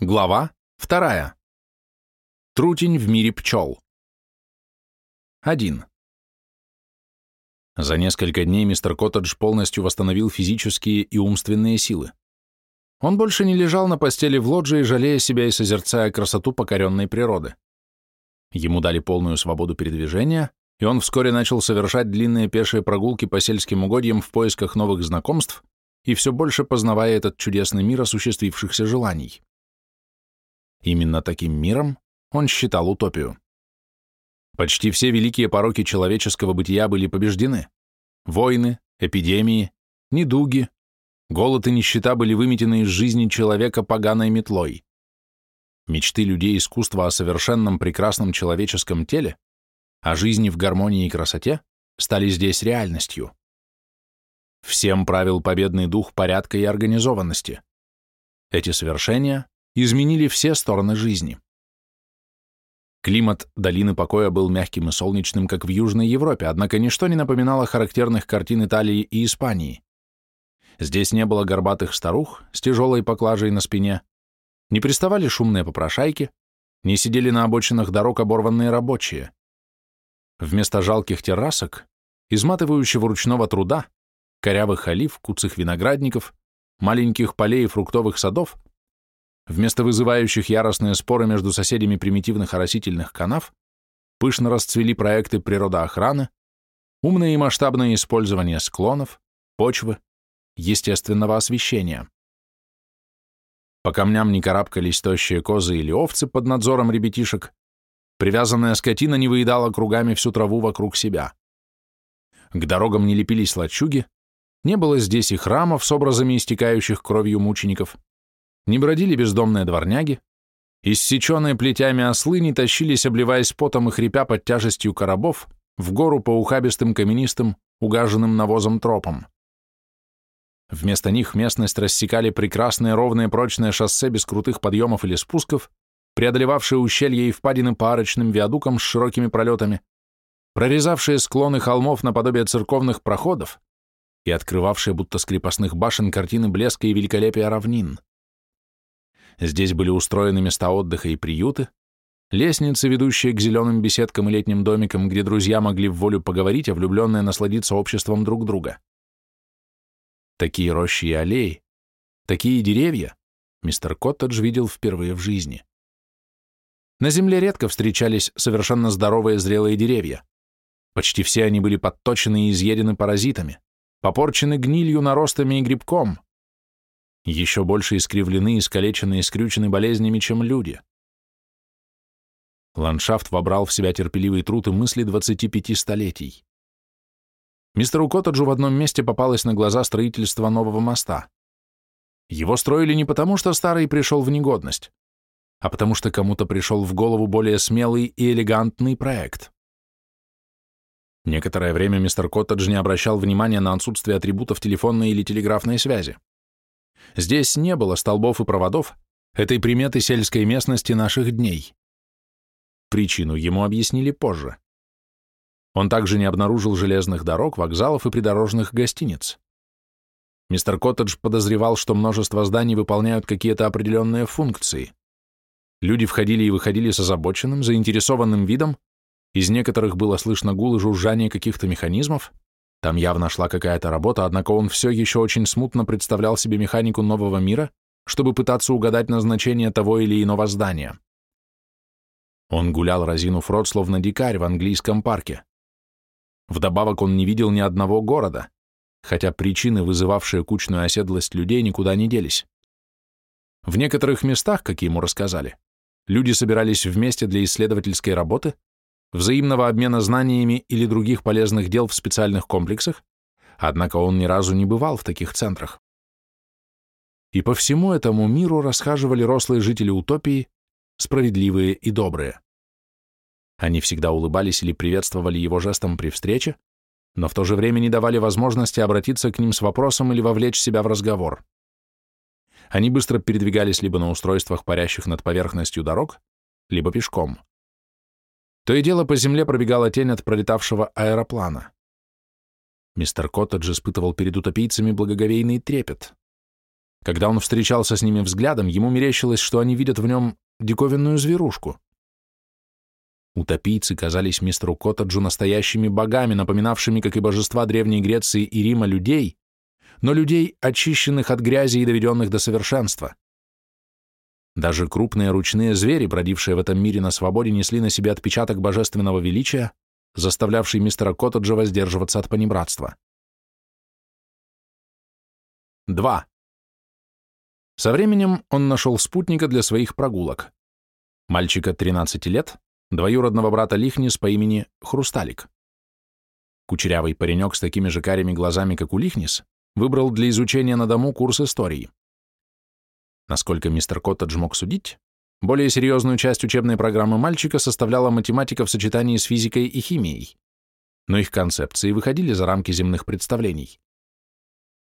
Глава вторая. Трутень в мире пчел. 1. За несколько дней мистер Коттедж полностью восстановил физические и умственные силы. Он больше не лежал на постели в лоджии, жалея себя и созерцая красоту покоренной природы. Ему дали полную свободу передвижения, и он вскоре начал совершать длинные пешие прогулки по сельским угодьям в поисках новых знакомств и все больше познавая этот чудесный мир осуществившихся желаний. Именно таким миром он считал утопию. Почти все великие пороки человеческого бытия были побеждены. Войны, эпидемии, недуги, голод и нищета были выметены из жизни человека поганой метлой. Мечты людей искусства о совершенном прекрасном человеческом теле, о жизни в гармонии и красоте стали здесь реальностью. Всем правил победный дух порядка и организованности. Эти совершения изменили все стороны жизни. Климат долины покоя был мягким и солнечным, как в Южной Европе, однако ничто не напоминало характерных картин Италии и Испании. Здесь не было горбатых старух с тяжелой поклажей на спине, не приставали шумные попрошайки, не сидели на обочинах дорог оборванные рабочие. Вместо жалких террасок, изматывающего ручного труда, корявых олив, куцых виноградников, маленьких полей и фруктовых садов, Вместо вызывающих яростные споры между соседями примитивных оросительных канав, пышно расцвели проекты природоохраны, умное и масштабное использование склонов, почвы, естественного освещения. По камням не карабкались тощие козы или овцы под надзором ребятишек, привязанная скотина не выедала кругами всю траву вокруг себя. К дорогам не лепились лачуги, не было здесь и храмов с образами истекающих кровью мучеников, не бродили бездомные дворняги, иссеченные плетями ослы не тащились, обливаясь потом и хрипя под тяжестью коробов, в гору по ухабистым каменистым, угаженным навозом тропам. Вместо них местность рассекали прекрасные ровные прочные шоссе без крутых подъемов или спусков, преодолевавшие ущелья и впадины по арочным виадукам с широкими пролетами, прорезавшие склоны холмов наподобие церковных проходов и открывавшие будто с крепостных башен картины блеска и великолепия равнин. Здесь были устроены места отдыха и приюты, лестницы, ведущие к зеленым беседкам и летним домикам, где друзья могли в волю поговорить, а влюбленные насладиться обществом друг друга. Такие рощи и аллеи, такие деревья мистер Коттедж видел впервые в жизни. На земле редко встречались совершенно здоровые зрелые деревья. Почти все они были подточены и изъедены паразитами, попорчены гнилью, наростами и грибком, еще больше искривлены, искалечены и скрючены болезнями, чем люди. Ландшафт вобрал в себя терпеливый труд и мысли 25 столетий. Мистеру Коттеджу в одном месте попалось на глаза строительство нового моста. Его строили не потому, что старый пришел в негодность, а потому что кому-то пришел в голову более смелый и элегантный проект. Некоторое время мистер Коттедж не обращал внимания на отсутствие атрибутов телефонной или телеграфной связи. Здесь не было столбов и проводов, этой приметы сельской местности наших дней. Причину ему объяснили позже. Он также не обнаружил железных дорог, вокзалов и придорожных гостиниц. Мистер Коттедж подозревал, что множество зданий выполняют какие-то определенные функции. Люди входили и выходили с озабоченным, заинтересованным видом, из некоторых было слышно гул и жужжание каких-то механизмов, там явно шла какая-то работа, однако он все еще очень смутно представлял себе механику нового мира, чтобы пытаться угадать назначение того или иного здания. Он гулял разинув рот, словно дикарь в английском парке. Вдобавок он не видел ни одного города, хотя причины, вызывавшие кучную оседлость людей, никуда не делись. В некоторых местах, как ему рассказали, люди собирались вместе для исследовательской работы, взаимного обмена знаниями или других полезных дел в специальных комплексах, однако он ни разу не бывал в таких центрах. И по всему этому миру расхаживали рослые жители утопии, справедливые и добрые. Они всегда улыбались или приветствовали его жестом при встрече, но в то же время не давали возможности обратиться к ним с вопросом или вовлечь себя в разговор. Они быстро передвигались либо на устройствах, парящих над поверхностью дорог, либо пешком. То и дело по земле пробегала тень от пролетавшего аэроплана. Мистер Коттедж испытывал перед утопийцами благоговейный трепет. Когда он встречался с ними взглядом, ему мерещилось, что они видят в нем диковинную зверушку. Утопийцы казались мистеру Коттеджу настоящими богами, напоминавшими, как и божества Древней Греции и Рима, людей, но людей, очищенных от грязи и доведенных до совершенства. Даже крупные ручные звери, бродившие в этом мире на свободе, несли на себе отпечаток божественного величия, заставлявший мистера Коттеджа воздерживаться от понебратства. 2. Со временем он нашел спутника для своих прогулок. Мальчика 13 лет, двоюродного брата Лихнис по имени Хрусталик. Кучерявый паренек с такими же карими глазами, как у Лихнис, выбрал для изучения на дому курс истории. Насколько мистер Коттедж мог судить, более серьезную часть учебной программы мальчика составляла математика в сочетании с физикой и химией, но их концепции выходили за рамки земных представлений.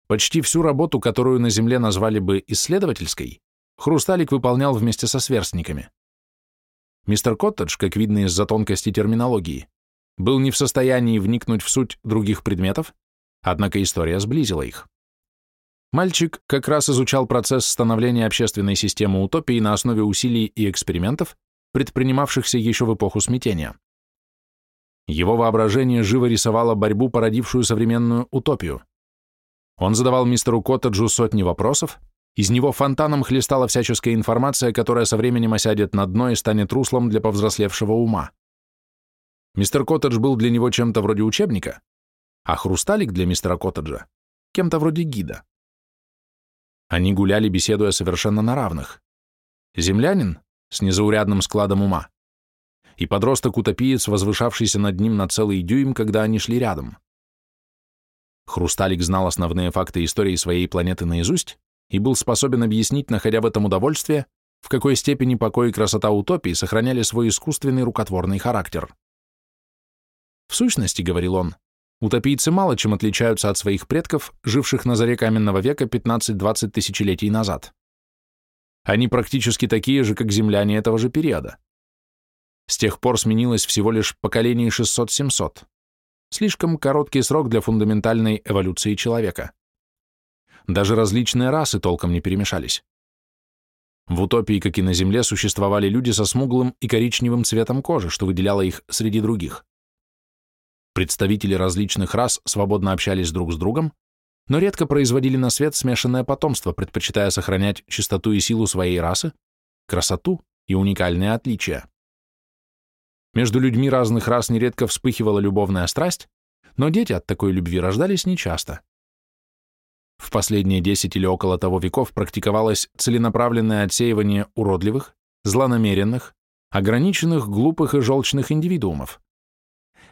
Почти всю работу, которую на Земле назвали бы исследовательской, Хрусталик выполнял вместе со сверстниками. Мистер Коттедж, как видно из-за тонкости терминологии, был не в состоянии вникнуть в суть других предметов, однако история сблизила их. Мальчик как раз изучал процесс становления общественной системы утопии на основе усилий и экспериментов, предпринимавшихся еще в эпоху смятения. Его воображение живо рисовало борьбу, породившую современную утопию – он задавал мистеру Коттеджу сотни вопросов, из него фонтаном хлестала всяческая информация, которая со временем осядет на дно и станет руслом для повзрослевшего ума. Мистер Коттедж был для него чем-то вроде учебника, а хрусталик для мистера Коттеджа — кем-то вроде гида. Они гуляли, беседуя совершенно на равных. Землянин с незаурядным складом ума и подросток-утопиец, возвышавшийся над ним на целый дюйм, когда они шли рядом. Хрусталик знал основные факты истории своей планеты наизусть и был способен объяснить, находя в этом удовольствие, в какой степени покой и красота утопии сохраняли свой искусственный рукотворный характер. В сущности, говорил он, утопийцы мало чем отличаются от своих предков, живших на заре каменного века 15-20 тысячелетий назад. Они практически такие же, как земляне этого же периода. С тех пор сменилось всего лишь поколение 600-700. Слишком короткий срок для фундаментальной эволюции человека. Даже различные расы толком не перемешались. В утопии, как и на Земле, существовали люди со смуглым и коричневым цветом кожи, что выделяло их среди других. Представители различных рас свободно общались друг с другом, но редко производили на свет смешанное потомство, предпочитая сохранять чистоту и силу своей расы, красоту и уникальные отличия. Между людьми разных рас нередко вспыхивала любовная страсть, но дети от такой любви рождались нечасто. В последние десять или около того веков практиковалось целенаправленное отсеивание уродливых, злонамеренных, ограниченных, глупых и желчных индивидуумов.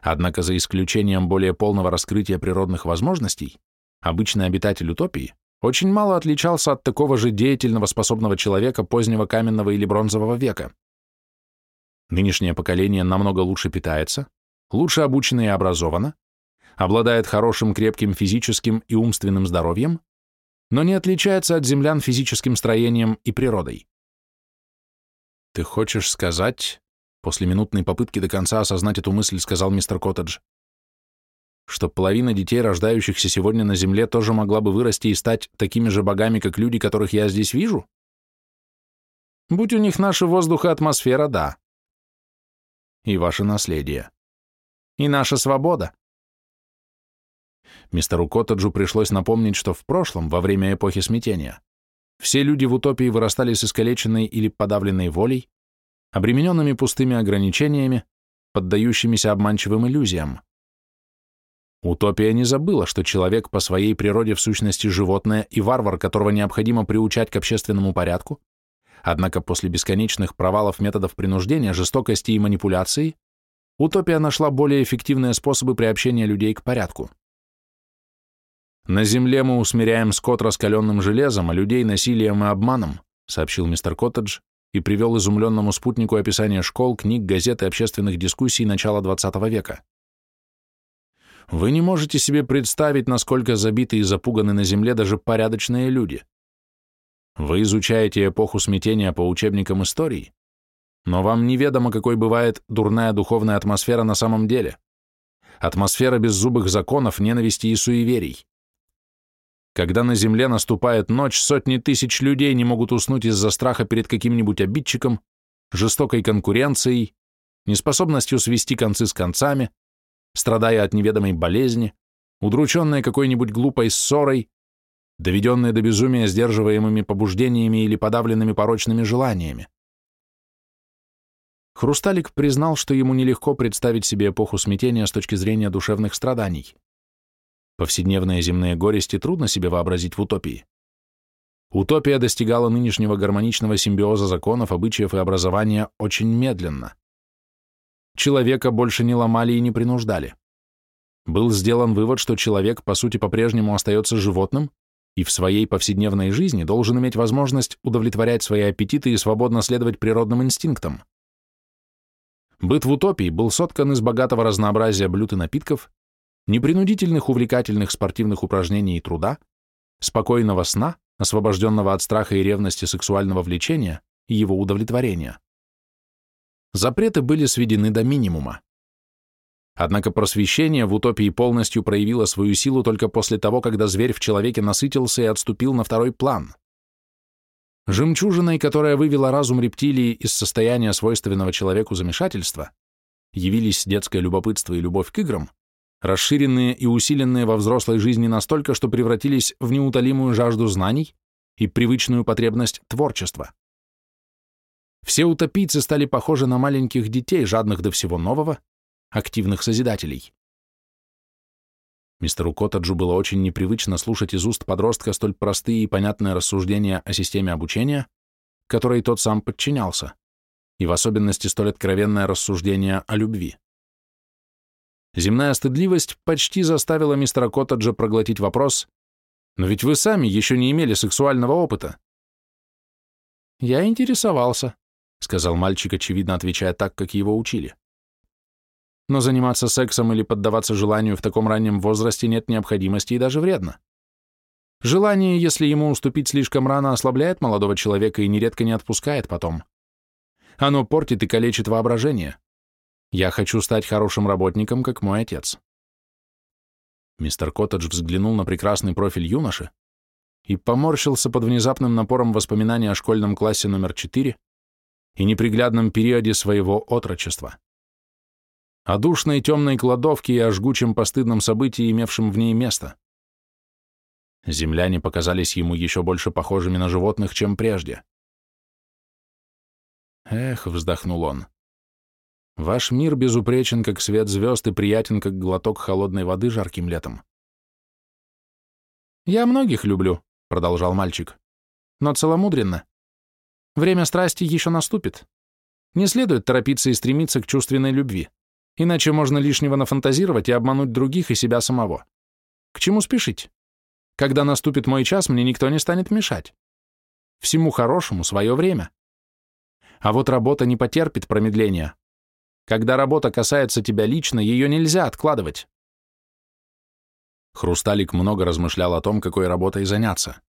Однако за исключением более полного раскрытия природных возможностей, обычный обитатель утопии очень мало отличался от такого же деятельного способного человека позднего каменного или бронзового века. Нынешнее поколение намного лучше питается, лучше обучено и образовано, обладает хорошим крепким физическим и умственным здоровьем, но не отличается от землян физическим строением и природой. «Ты хочешь сказать...» После минутной попытки до конца осознать эту мысль, сказал мистер Коттедж, что половина детей, рождающихся сегодня на Земле, тоже могла бы вырасти и стать такими же богами, как люди, которых я здесь вижу? Будь у них наши воздух и атмосфера, да и ваше наследие. И наша свобода. Мистеру Коттеджу пришлось напомнить, что в прошлом, во время эпохи смятения, все люди в утопии вырастали с искалеченной или подавленной волей, обремененными пустыми ограничениями, поддающимися обманчивым иллюзиям. Утопия не забыла, что человек по своей природе в сущности животное и варвар, которого необходимо приучать к общественному порядку, Однако после бесконечных провалов методов принуждения, жестокости и манипуляции, утопия нашла более эффективные способы приобщения людей к порядку. «На земле мы усмиряем скот раскаленным железом, а людей насилием и обманом», сообщил мистер Коттедж и привел изумленному спутнику описание школ, книг, газет и общественных дискуссий начала XX века. Вы не можете себе представить, насколько забиты и запуганы на земле даже порядочные люди. Вы изучаете эпоху смятения по учебникам истории, но вам неведомо, какой бывает дурная духовная атмосфера на самом деле. Атмосфера беззубых законов, ненависти и суеверий. Когда на земле наступает ночь, сотни тысяч людей не могут уснуть из-за страха перед каким-нибудь обидчиком, жестокой конкуренцией, неспособностью свести концы с концами, страдая от неведомой болезни, удрученные какой-нибудь глупой ссорой, доведенные до безумия сдерживаемыми побуждениями или подавленными порочными желаниями. Хрусталик признал, что ему нелегко представить себе эпоху смятения с точки зрения душевных страданий. Повседневные земные горести трудно себе вообразить в утопии. Утопия достигала нынешнего гармоничного симбиоза законов, обычаев и образования очень медленно. Человека больше не ломали и не принуждали. Был сделан вывод, что человек, по сути, по-прежнему остается животным и в своей повседневной жизни должен иметь возможность удовлетворять свои аппетиты и свободно следовать природным инстинктам. Быт в утопии был соткан из богатого разнообразия блюд и напитков, непринудительных увлекательных спортивных упражнений и труда, спокойного сна, освобожденного от страха и ревности сексуального влечения и его удовлетворения. Запреты были сведены до минимума. Однако просвещение в утопии полностью проявило свою силу только после того, когда зверь в человеке насытился и отступил на второй план. Жемчужиной, которая вывела разум рептилии из состояния свойственного человеку замешательства, явились детское любопытство и любовь к играм, расширенные и усиленные во взрослой жизни настолько, что превратились в неутолимую жажду знаний и привычную потребность творчества. Все утопийцы стали похожи на маленьких детей, жадных до всего нового, активных созидателей. Мистеру Коттеджу было очень непривычно слушать из уст подростка столь простые и понятные рассуждения о системе обучения, которой тот сам подчинялся, и в особенности столь откровенное рассуждение о любви. Земная стыдливость почти заставила мистера Коттеджа проглотить вопрос, «Но ведь вы сами еще не имели сексуального опыта». «Я интересовался», — сказал мальчик, очевидно отвечая так, как его учили. «Но заниматься сексом или поддаваться желанию в таком раннем возрасте нет необходимости и даже вредно. Желание, если ему уступить слишком рано, ослабляет молодого человека и нередко не отпускает потом. Оно портит и калечит воображение. Я хочу стать хорошим работником, как мой отец. Мистер Коттедж взглянул на прекрасный профиль юноши и поморщился под внезапным напором воспоминаний о школьном классе номер 4 и неприглядном периоде своего отрочества. О душной темной кладовке и о жгучем постыдном событии, имевшем в ней место. Земляне показались ему еще больше похожими на животных, чем прежде. «Эх», — вздохнул он, Ваш мир безупречен, как свет звезд, и приятен, как глоток холодной воды жарким летом. «Я многих люблю», — продолжал мальчик, — «но целомудренно. Время страсти еще наступит. Не следует торопиться и стремиться к чувственной любви, иначе можно лишнего нафантазировать и обмануть других и себя самого. К чему спешить? Когда наступит мой час, мне никто не станет мешать. Всему хорошему свое время. А вот работа не потерпит промедления, когда работа касается тебя лично, ее нельзя откладывать. Хрусталик много размышлял о том, какой работой заняться.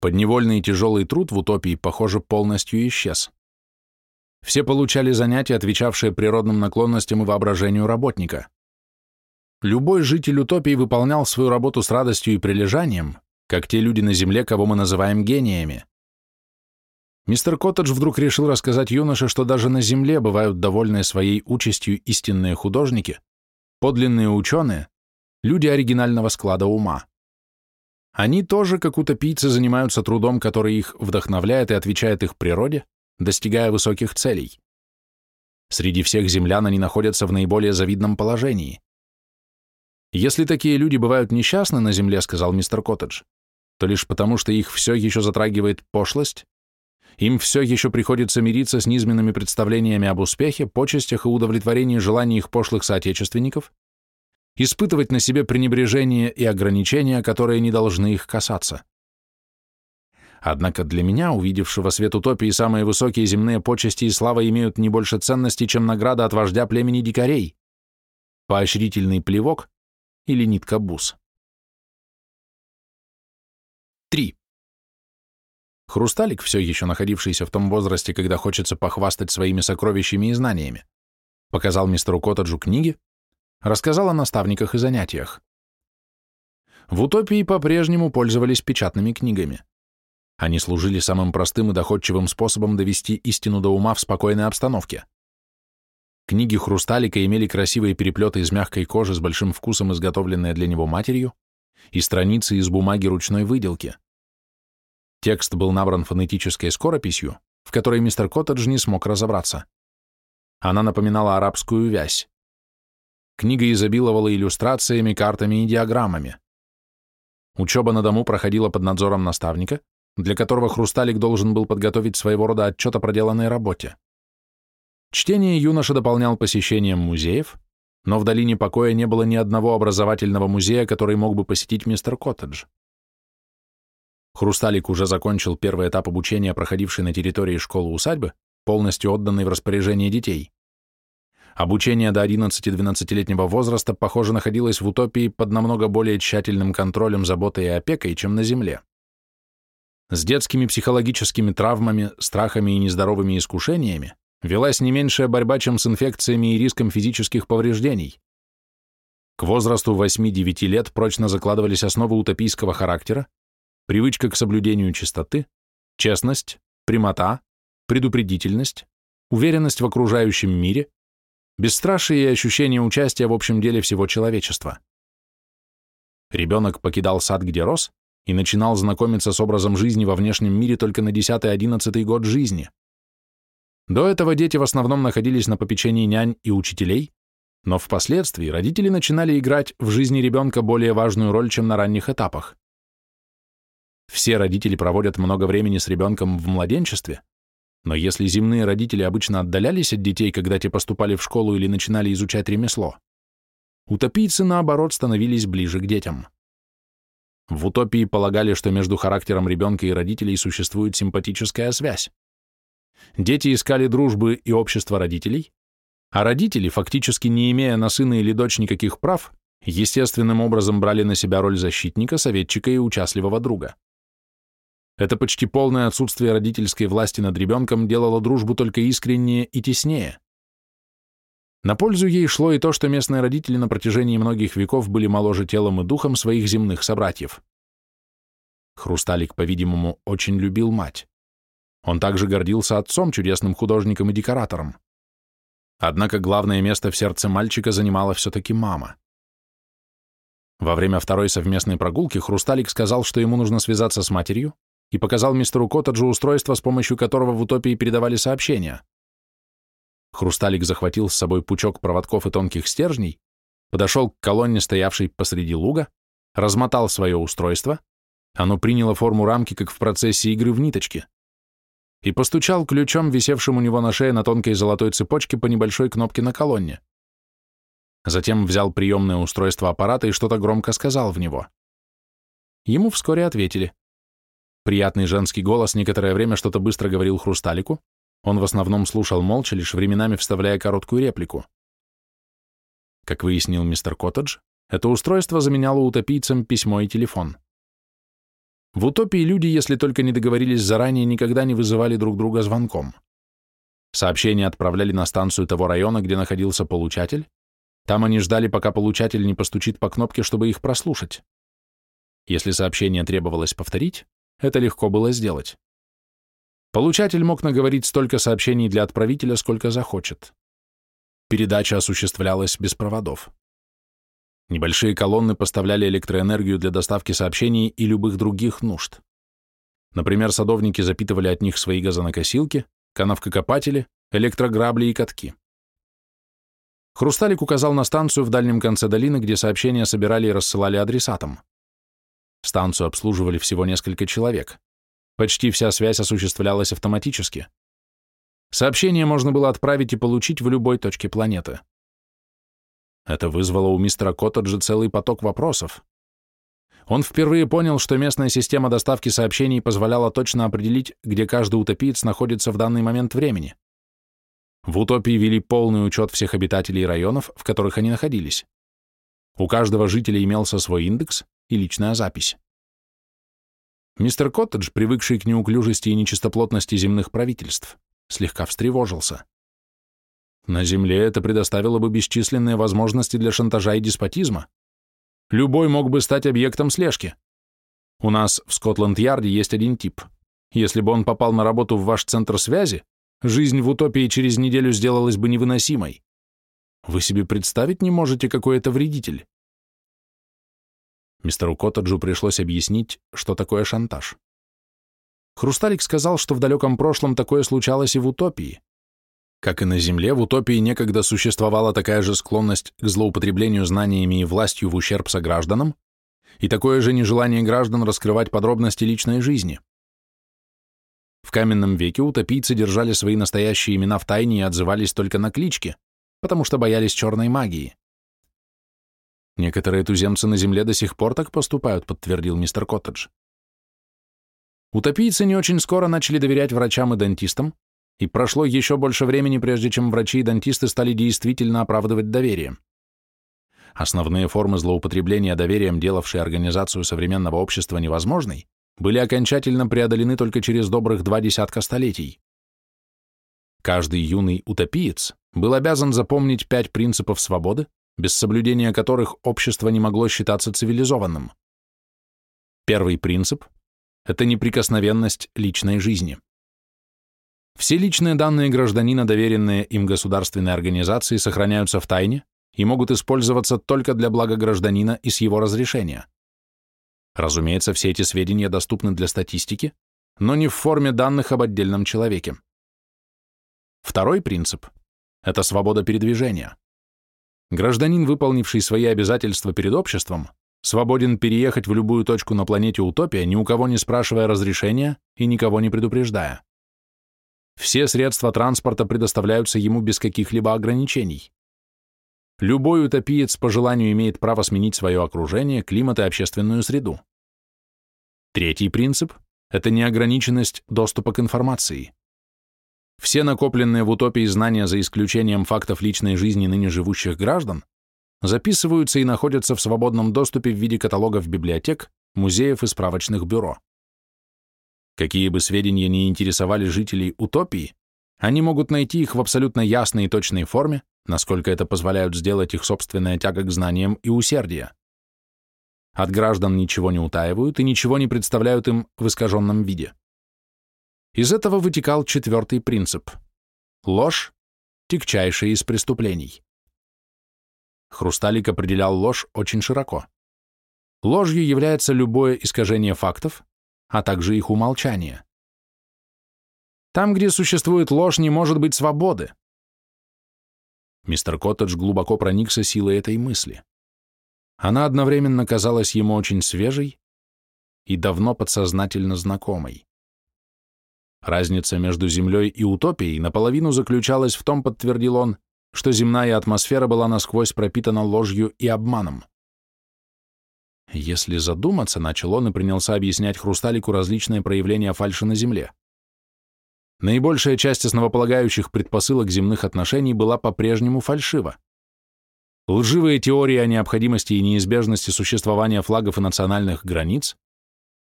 Подневольный и тяжелый труд в утопии, похоже, полностью исчез. Все получали занятия, отвечавшие природным наклонностям и воображению работника. Любой житель утопии выполнял свою работу с радостью и прилежанием, как те люди на Земле, кого мы называем гениями. Мистер Коттедж вдруг решил рассказать юноше, что даже на Земле бывают довольные своей участью истинные художники, подлинные ученые, люди оригинального склада ума. Они тоже, как утопийцы, занимаются трудом, который их вдохновляет и отвечает их природе, достигая высоких целей. Среди всех землян они находятся в наиболее завидном положении. Если такие люди бывают несчастны на Земле, сказал мистер Коттедж, то лишь потому, что их все еще затрагивает пошлость, им все еще приходится мириться с низменными представлениями об успехе, почестях и удовлетворении желаний их пошлых соотечественников, испытывать на себе пренебрежение и ограничения, которые не должны их касаться. Однако для меня, увидевшего свет утопии, самые высокие земные почести и слава имеют не больше ценности, чем награда от вождя племени дикарей, поощрительный плевок или нитка бус. 3. Хрусталик, все еще находившийся в том возрасте, когда хочется похвастать своими сокровищами и знаниями, показал мистеру Коттеджу книги, рассказал о наставниках и занятиях. В утопии по-прежнему пользовались печатными книгами. Они служили самым простым и доходчивым способом довести истину до ума в спокойной обстановке. Книги хрусталика имели красивые переплеты из мягкой кожи с большим вкусом, изготовленные для него матерью, и страницы из бумаги ручной выделки. Текст был набран фонетической скорописью, в которой мистер Коттедж не смог разобраться. Она напоминала арабскую вязь. Книга изобиловала иллюстрациями, картами и диаграммами. Учеба на дому проходила под надзором наставника, для которого Хрусталик должен был подготовить своего рода отчет о проделанной работе. Чтение юноша дополнял посещением музеев, но в долине покоя не было ни одного образовательного музея, который мог бы посетить мистер Коттедж. Хрусталик уже закончил первый этап обучения, проходивший на территории школы-усадьбы, полностью отданный в распоряжение детей. Обучение до 11-12-летнего возраста, похоже, находилось в утопии под намного более тщательным контролем, заботой и опекой, чем на Земле. С детскими психологическими травмами, страхами и нездоровыми искушениями велась не меньшая борьба, чем с инфекциями и риском физических повреждений. К возрасту 8-9 лет прочно закладывались основы утопийского характера, привычка к соблюдению чистоты, честность, прямота, предупредительность, уверенность в окружающем мире, бесстрашие и ощущение участия в общем деле всего человечества. Ребенок покидал сад, где рос, и начинал знакомиться с образом жизни во внешнем мире только на 10-11 год жизни. До этого дети в основном находились на попечении нянь и учителей, но впоследствии родители начинали играть в жизни ребенка более важную роль, чем на ранних этапах. Все родители проводят много времени с ребенком в младенчестве, но если земные родители обычно отдалялись от детей, когда те поступали в школу или начинали изучать ремесло, утопийцы, наоборот, становились ближе к детям. В утопии полагали, что между характером ребенка и родителей существует симпатическая связь. Дети искали дружбы и общества родителей, а родители, фактически не имея на сына или дочь никаких прав, естественным образом брали на себя роль защитника, советчика и участливого друга. Это почти полное отсутствие родительской власти над ребенком делало дружбу только искреннее и теснее. На пользу ей шло и то, что местные родители на протяжении многих веков были моложе телом и духом своих земных собратьев. Хрусталик, по-видимому, очень любил мать. Он также гордился отцом, чудесным художником и декоратором. Однако главное место в сердце мальчика занимала все-таки мама. Во время второй совместной прогулки Хрусталик сказал, что ему нужно связаться с матерью, и показал мистеру Коттеджу устройство, с помощью которого в утопии передавали сообщения. Хрусталик захватил с собой пучок проводков и тонких стержней, подошел к колонне, стоявшей посреди луга, размотал свое устройство, оно приняло форму рамки, как в процессе игры в ниточки, и постучал ключом, висевшим у него на шее на тонкой золотой цепочке по небольшой кнопке на колонне. Затем взял приемное устройство аппарата и что-то громко сказал в него. Ему вскоре ответили. Приятный женский голос некоторое время что-то быстро говорил Хрусталику, он в основном слушал молча, лишь временами вставляя короткую реплику. Как выяснил мистер Коттедж, это устройство заменяло утопийцам письмо и телефон. В утопии люди, если только не договорились заранее, никогда не вызывали друг друга звонком. Сообщения отправляли на станцию того района, где находился получатель. Там они ждали, пока получатель не постучит по кнопке, чтобы их прослушать. Если сообщение требовалось повторить, это легко было сделать. Получатель мог наговорить столько сообщений для отправителя, сколько захочет. Передача осуществлялась без проводов. Небольшие колонны поставляли электроэнергию для доставки сообщений и любых других нужд. Например, садовники запитывали от них свои газонокосилки, канавкокопатели, электрограбли и катки. Хрусталик указал на станцию в дальнем конце долины, где сообщения собирали и рассылали адресатам. Станцию обслуживали всего несколько человек. Почти вся связь осуществлялась автоматически. Сообщение можно было отправить и получить в любой точке планеты. Это вызвало у мистера Коттеджа целый поток вопросов. Он впервые понял, что местная система доставки сообщений позволяла точно определить, где каждый утопиец находится в данный момент времени. В утопии вели полный учет всех обитателей районов, в которых они находились. У каждого жителя имелся свой индекс, и личная запись. Мистер Коттедж, привыкший к неуклюжести и нечистоплотности земных правительств, слегка встревожился. На Земле это предоставило бы бесчисленные возможности для шантажа и деспотизма. Любой мог бы стать объектом слежки. У нас в Скотланд-Ярде есть один тип. Если бы он попал на работу в ваш центр связи, жизнь в утопии через неделю сделалась бы невыносимой. Вы себе представить не можете, какой это вредитель. Мистеру Коттеджу пришлось объяснить, что такое шантаж. Хрусталик сказал, что в далеком прошлом такое случалось и в утопии. Как и на Земле, в утопии некогда существовала такая же склонность к злоупотреблению знаниями и властью в ущерб согражданам, и такое же нежелание граждан раскрывать подробности личной жизни. В каменном веке утопийцы держали свои настоящие имена в тайне и отзывались только на клички, потому что боялись черной магии. Некоторые туземцы на земле до сих пор так поступают, подтвердил мистер Коттедж. Утопийцы не очень скоро начали доверять врачам и дантистам, и прошло еще больше времени, прежде чем врачи и дантисты стали действительно оправдывать доверие. Основные формы злоупотребления доверием, делавшие организацию современного общества невозможной, были окончательно преодолены только через добрых два десятка столетий. Каждый юный утопиец был обязан запомнить пять принципов свободы, без соблюдения которых общество не могло считаться цивилизованным. Первый принцип – это неприкосновенность личной жизни. Все личные данные гражданина, доверенные им государственной организации, сохраняются в тайне и могут использоваться только для блага гражданина и с его разрешения. Разумеется, все эти сведения доступны для статистики, но не в форме данных об отдельном человеке. Второй принцип – это свобода передвижения. Гражданин, выполнивший свои обязательства перед обществом, свободен переехать в любую точку на планете Утопия, ни у кого не спрашивая разрешения и никого не предупреждая. Все средства транспорта предоставляются ему без каких-либо ограничений. Любой утопиец по желанию имеет право сменить свое окружение, климат и общественную среду. Третий принцип – это неограниченность доступа к информации. Все накопленные в утопии знания, за исключением фактов личной жизни ныне живущих граждан, записываются и находятся в свободном доступе в виде каталогов библиотек, музеев и справочных бюро. Какие бы сведения ни интересовали жителей утопии, они могут найти их в абсолютно ясной и точной форме, насколько это позволяют сделать их собственная тяга к знаниям и усердие. От граждан ничего не утаивают и ничего не представляют им в искаженном виде. Из этого вытекал четвертый принцип. Ложь – тягчайшее из преступлений. Хрусталик определял ложь очень широко. Ложью является любое искажение фактов, а также их умолчание. Там, где существует ложь, не может быть свободы. Мистер Коттедж глубоко проникся силой этой мысли. Она одновременно казалась ему очень свежей и давно подсознательно знакомой. Разница между Землей и утопией наполовину заключалась в том, подтвердил он, что земная атмосфера была насквозь пропитана ложью и обманом. Если задуматься, начал он и принялся объяснять Хрусталику различные проявления фальши на Земле. Наибольшая часть основополагающих предпосылок земных отношений была по-прежнему фальшива. Лживые теории о необходимости и неизбежности существования флагов и национальных границ,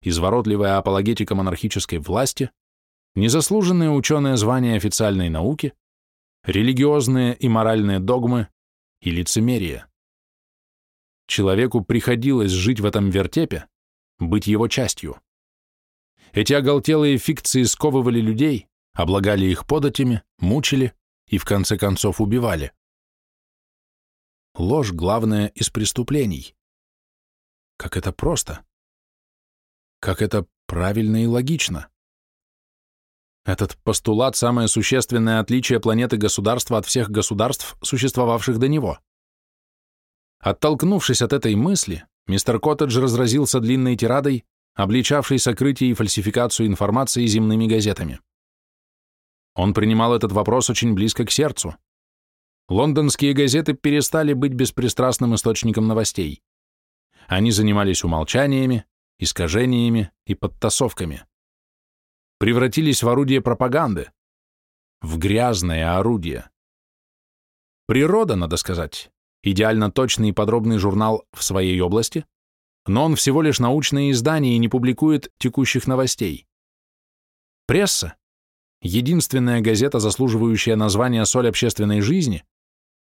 изворотливая апологетика монархической власти, незаслуженные ученые звания официальной науки, религиозные и моральные догмы и лицемерие. Человеку приходилось жить в этом вертепе, быть его частью. Эти оголтелые фикции сковывали людей, облагали их податями, мучили и в конце концов убивали. Ложь – главное из преступлений. Как это просто. Как это правильно и логично. Этот постулат – самое существенное отличие планеты-государства от всех государств, существовавших до него. Оттолкнувшись от этой мысли, мистер Коттедж разразился длинной тирадой, обличавшей сокрытие и фальсификацию информации земными газетами. Он принимал этот вопрос очень близко к сердцу. Лондонские газеты перестали быть беспристрастным источником новостей. Они занимались умолчаниями, искажениями и подтасовками. Превратились в орудие пропаганды, в грязное орудие. Природа, надо сказать, идеально точный и подробный журнал в своей области, но он всего лишь научное издание и не публикует текущих новостей. Пресса — единственная газета, заслуживающая названия «Соль общественной жизни»,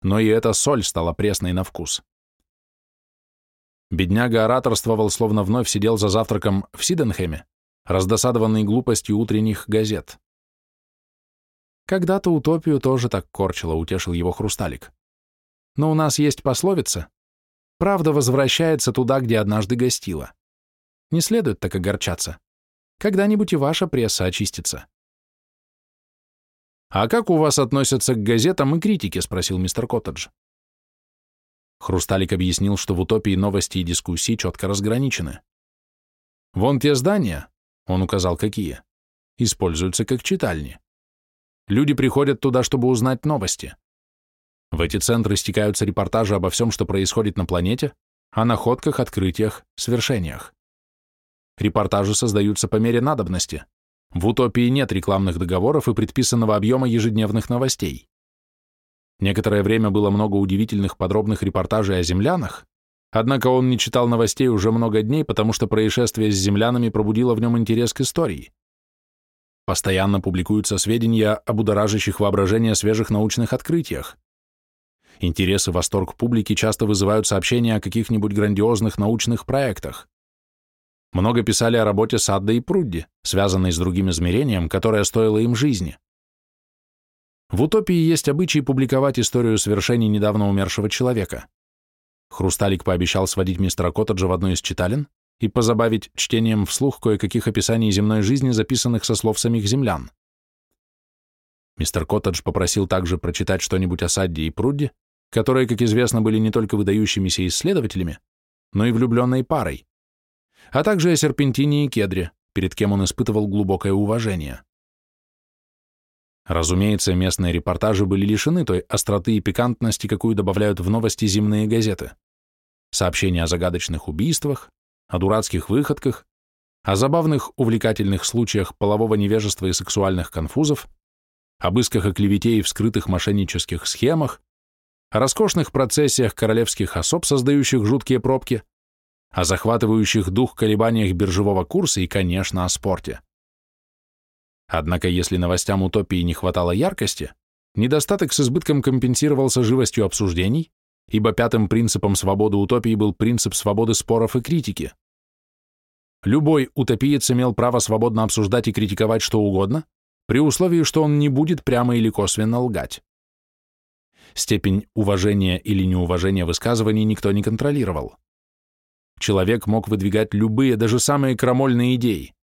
но и эта соль стала пресной на вкус. Бедняга ораторствовал, словно вновь сидел за завтраком в Сиденхеме, раздосадованный глупостью утренних газет. Когда-то утопию тоже так корчило, утешил его хрусталик. Но у нас есть пословица «Правда возвращается туда, где однажды гостила». Не следует так огорчаться. Когда-нибудь и ваша пресса очистится. «А как у вас относятся к газетам и критике?» — спросил мистер Коттедж. Хрусталик объяснил, что в утопии новости и дискуссии четко разграничены. Вон те здания, он указал какие, используются как читальни. Люди приходят туда, чтобы узнать новости. В эти центры стекаются репортажи обо всем, что происходит на планете, о находках, открытиях, свершениях. Репортажи создаются по мере надобности. В утопии нет рекламных договоров и предписанного объема ежедневных новостей. Некоторое время было много удивительных подробных репортажей о землянах, однако он не читал новостей уже много дней, потому что происшествие с землянами пробудило в нем интерес к истории. Постоянно публикуются сведения об будоражащих воображение свежих научных открытиях. Интерес и восторг публики часто вызывают сообщения о каких-нибудь грандиозных научных проектах. Много писали о работе Садда и Прудди, связанной с другим измерением, которое стоило им жизни. В утопии есть обычай публиковать историю совершений недавно умершего человека. Хрусталик пообещал сводить мистера Коттеджа в одну из читален, и позабавить чтением вслух кое-каких описаний земной жизни, записанных со слов самих землян. Мистер Коттедж попросил также прочитать что-нибудь о Садди и Прудди, которые, как известно, были не только выдающимися исследователями, но и влюбленной парой, а также о Серпентине и Кедре, перед кем он испытывал глубокое уважение. Разумеется, местные репортажи были лишены той остроты и пикантности, какую добавляют в новости земные газеты. Сообщения о загадочных убийствах, о дурацких выходках, о забавных увлекательных случаях полового невежества и сексуальных конфузов, об исках о клевете и вскрытых мошеннических схемах, о роскошных процессиях королевских особ, создающих жуткие пробки, о захватывающих дух колебаниях биржевого курса и, конечно, о спорте. Однако, если новостям утопии не хватало яркости, недостаток с избытком компенсировался живостью обсуждений, ибо пятым принципом свободы утопии был принцип свободы споров и критики. Любой утопиец имел право свободно обсуждать и критиковать что угодно, при условии, что он не будет прямо или косвенно лгать. Степень уважения или неуважения высказываний никто не контролировал. Человек мог выдвигать любые, даже самые крамольные идеи,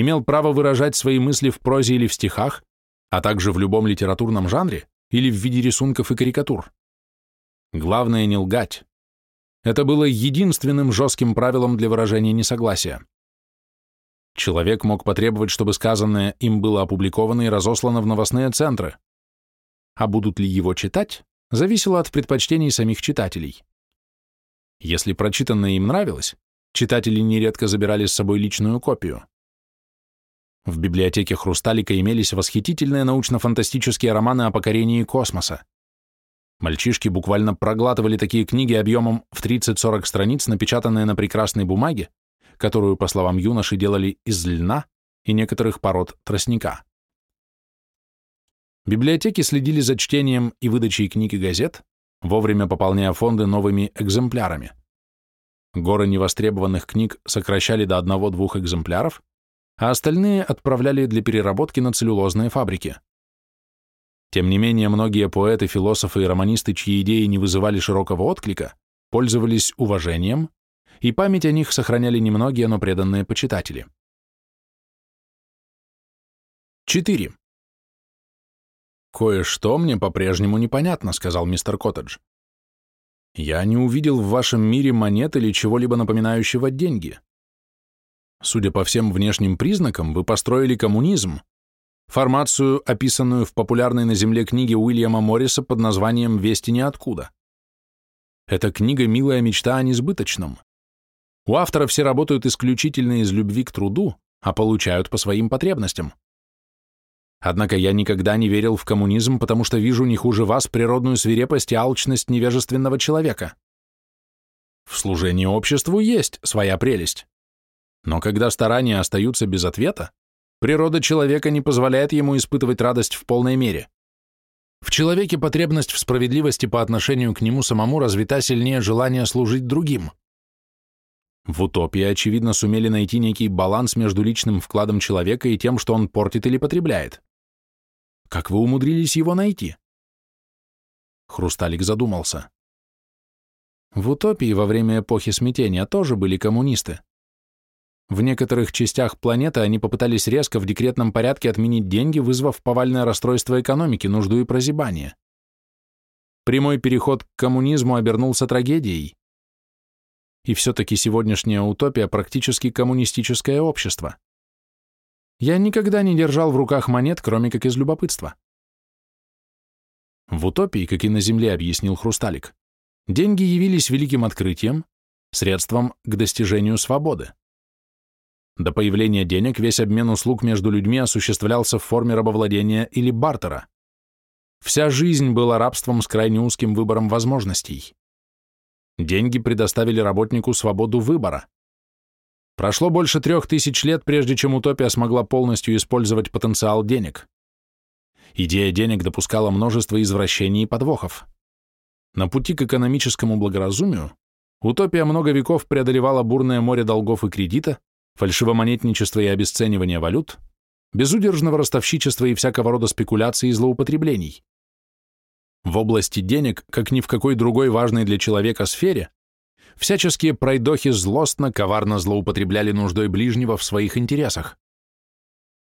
имел право выражать свои мысли в прозе или в стихах, а также в любом литературном жанре или в виде рисунков и карикатур. Главное не лгать. Это было единственным жестким правилом для выражения несогласия. Человек мог потребовать, чтобы сказанное им было опубликовано и разослано в новостные центры. А будут ли его читать, зависело от предпочтений самих читателей. Если прочитанное им нравилось, читатели нередко забирали с собой личную копию. В библиотеке Хрусталика имелись восхитительные научно-фантастические романы о покорении космоса. Мальчишки буквально проглатывали такие книги объемом в 30-40 страниц, напечатанные на прекрасной бумаге, которую, по словам юноши, делали из льна и некоторых пород тростника. Библиотеки следили за чтением и выдачей книг и газет, вовремя пополняя фонды новыми экземплярами. Горы невостребованных книг сокращали до одного-двух экземпляров, а остальные отправляли для переработки на целлюлозные фабрики. Тем не менее, многие поэты, философы и романисты, чьи идеи не вызывали широкого отклика, пользовались уважением, и память о них сохраняли немногие, но преданные почитатели. 4. «Кое-что мне по-прежнему непонятно», — сказал мистер Коттедж. «Я не увидел в вашем мире монет или чего-либо напоминающего деньги. Судя по всем внешним признакам, вы построили коммунизм, формацию, описанную в популярной на Земле книге Уильяма Морриса под названием «Вести ниоткуда». Эта книга – милая мечта о несбыточном. У автора все работают исключительно из любви к труду, а получают по своим потребностям. Однако я никогда не верил в коммунизм, потому что вижу не хуже вас природную свирепость и алчность невежественного человека. В служении обществу есть своя прелесть. Но когда старания остаются без ответа, Природа человека не позволяет ему испытывать радость в полной мере. В человеке потребность в справедливости по отношению к нему самому развита сильнее желания служить другим. В утопии, очевидно, сумели найти некий баланс между личным вкладом человека и тем, что он портит или потребляет. Как вы умудрились его найти? Хрусталик задумался. В утопии во время эпохи смятения тоже были коммунисты. В некоторых частях планеты они попытались резко в декретном порядке отменить деньги, вызвав повальное расстройство экономики, нужду и прозябание. Прямой переход к коммунизму обернулся трагедией. И все-таки сегодняшняя утопия практически коммунистическое общество. Я никогда не держал в руках монет, кроме как из любопытства. В утопии, как и на Земле, объяснил Хрусталик, деньги явились великим открытием, средством к достижению свободы. До появления денег весь обмен услуг между людьми осуществлялся в форме рабовладения или бартера. Вся жизнь была рабством с крайне узким выбором возможностей. Деньги предоставили работнику свободу выбора. Прошло больше трех тысяч лет, прежде чем утопия смогла полностью использовать потенциал денег. Идея денег допускала множество извращений и подвохов. На пути к экономическому благоразумию утопия много веков преодолевала бурное море долгов и кредита, фальшивомонетничество и обесценивание валют, безудержного ростовщичества и всякого рода спекуляций и злоупотреблений. В области денег, как ни в какой другой важной для человека сфере, всяческие пройдохи злостно, коварно злоупотребляли нуждой ближнего в своих интересах.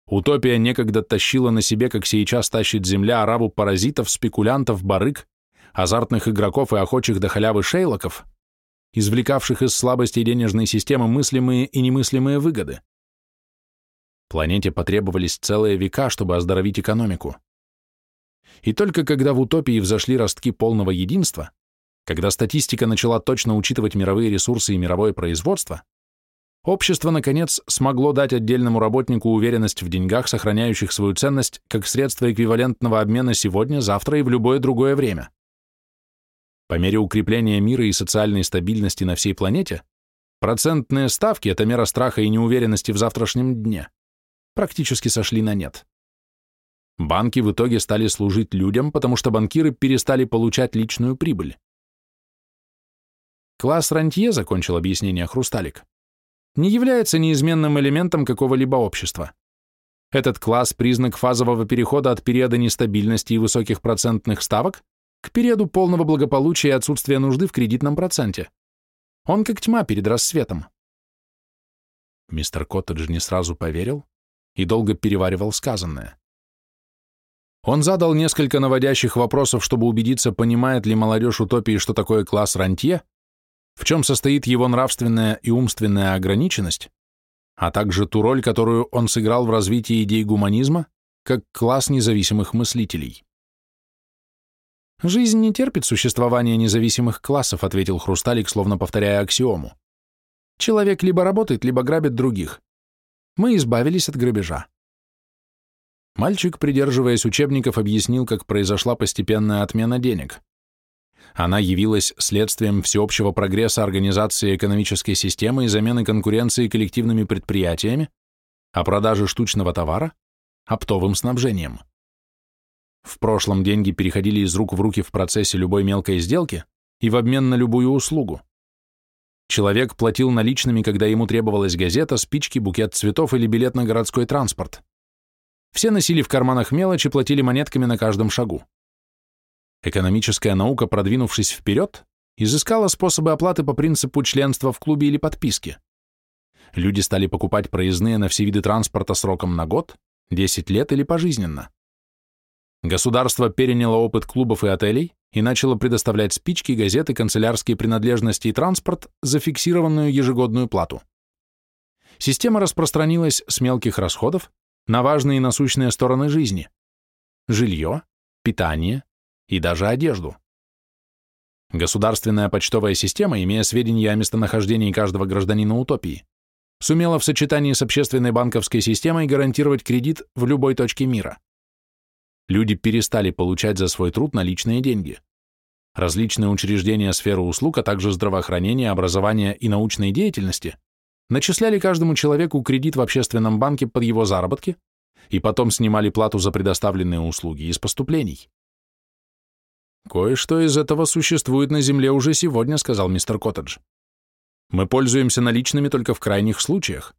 Утопия некогда тащила на себе, как сейчас тащит земля, арабу паразитов, спекулянтов, барыг, азартных игроков и охочих до халявы шейлоков, извлекавших из слабости денежной системы мыслимые и немыслимые выгоды. Планете потребовались целые века, чтобы оздоровить экономику. И только когда в утопии взошли ростки полного единства, когда статистика начала точно учитывать мировые ресурсы и мировое производство, общество, наконец, смогло дать отдельному работнику уверенность в деньгах, сохраняющих свою ценность как средство эквивалентного обмена сегодня, завтра и в любое другое время. По мере укрепления мира и социальной стабильности на всей планете, процентные ставки, это мера страха и неуверенности в завтрашнем дне, практически сошли на нет. Банки в итоге стали служить людям, потому что банкиры перестали получать личную прибыль. Класс рантье, закончил объяснение Хрусталик, не является неизменным элементом какого-либо общества. Этот класс – признак фазового перехода от периода нестабильности и высоких процентных ставок к периоду полного благополучия и отсутствия нужды в кредитном проценте. Он как тьма перед рассветом. Мистер Коттедж не сразу поверил и долго переваривал сказанное. Он задал несколько наводящих вопросов, чтобы убедиться, понимает ли молодежь утопии, что такое класс рантье, в чем состоит его нравственная и умственная ограниченность, а также ту роль, которую он сыграл в развитии идей гуманизма как класс независимых мыслителей. «Жизнь не терпит существования независимых классов», ответил Хрусталик, словно повторяя аксиому. «Человек либо работает, либо грабит других. Мы избавились от грабежа». Мальчик, придерживаясь учебников, объяснил, как произошла постепенная отмена денег. Она явилась следствием всеобщего прогресса организации экономической системы и замены конкуренции коллективными предприятиями, а продажи штучного товара – оптовым снабжением. В прошлом деньги переходили из рук в руки в процессе любой мелкой сделки и в обмен на любую услугу. Человек платил наличными, когда ему требовалась газета, спички, букет цветов или билет на городской транспорт. Все носили в карманах мелочи, платили монетками на каждом шагу. Экономическая наука, продвинувшись вперед, изыскала способы оплаты по принципу членства в клубе или подписки. Люди стали покупать проездные на все виды транспорта сроком на год, 10 лет или пожизненно. Государство переняло опыт клубов и отелей и начало предоставлять спички, газеты, канцелярские принадлежности и транспорт за фиксированную ежегодную плату. Система распространилась с мелких расходов на важные и насущные стороны жизни – жилье, питание и даже одежду. Государственная почтовая система, имея сведения о местонахождении каждого гражданина утопии, сумела в сочетании с общественной банковской системой гарантировать кредит в любой точке мира. Люди перестали получать за свой труд наличные деньги. Различные учреждения сферы услуг, а также здравоохранения, образования и научной деятельности начисляли каждому человеку кредит в общественном банке под его заработки и потом снимали плату за предоставленные услуги из поступлений. «Кое-что из этого существует на Земле уже сегодня», — сказал мистер Коттедж. Мы пользуемся наличными только в крайних случаях.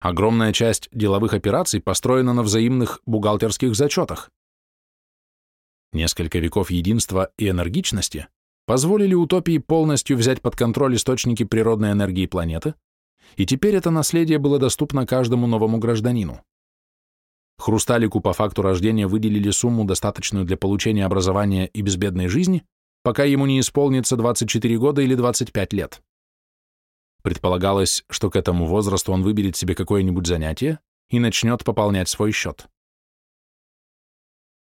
Огромная часть деловых операций построена на взаимных бухгалтерских зачетах. Несколько веков единства и энергичности позволили утопии полностью взять под контроль источники природной энергии планеты, и теперь это наследие было доступно каждому новому гражданину. Хрусталику по факту рождения выделили сумму, достаточную для получения образования и безбедной жизни, пока ему не исполнится 24 года или 25 лет. Предполагалось, что к этому возрасту он выберет себе какое-нибудь занятие и начнет пополнять свой счет.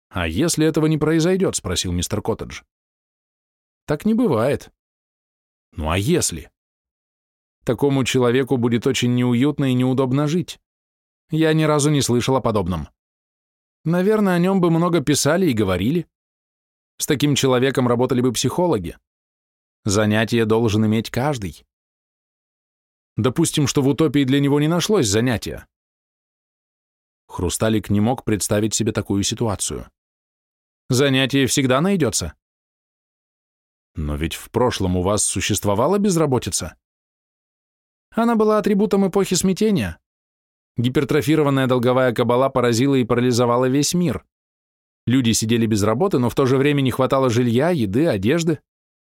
«А если этого не произойдет?» — спросил мистер Коттедж. «Так не бывает». «Ну а если?» «Такому человеку будет очень неуютно и неудобно жить. Я ни разу не слышал о подобном. Наверное, о нем бы много писали и говорили. С таким человеком работали бы психологи. Занятие должен иметь каждый. Допустим, что в утопии для него не нашлось занятия. Хрусталик не мог представить себе такую ситуацию. Занятие всегда найдется. Но ведь в прошлом у вас существовала безработица. Она была атрибутом эпохи смятения. Гипертрофированная долговая кабала поразила и парализовала весь мир. Люди сидели без работы, но в то же время не хватало жилья, еды, одежды.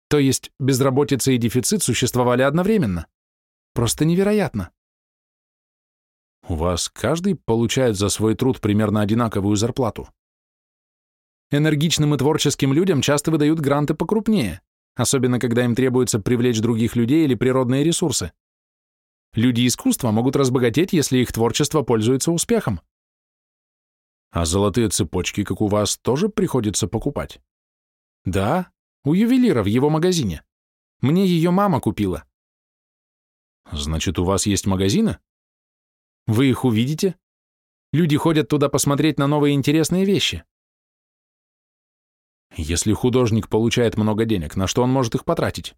То есть безработица и дефицит существовали одновременно. Просто невероятно. У вас каждый получает за свой труд примерно одинаковую зарплату. Энергичным и творческим людям часто выдают гранты покрупнее, особенно когда им требуется привлечь других людей или природные ресурсы. Люди искусства могут разбогатеть, если их творчество пользуется успехом. А золотые цепочки, как у вас, тоже приходится покупать? Да, у ювелира в его магазине. Мне ее мама купила. Значит, у вас есть магазины? Вы их увидите? Люди ходят туда посмотреть на новые интересные вещи. Если художник получает много денег, на что он может их потратить?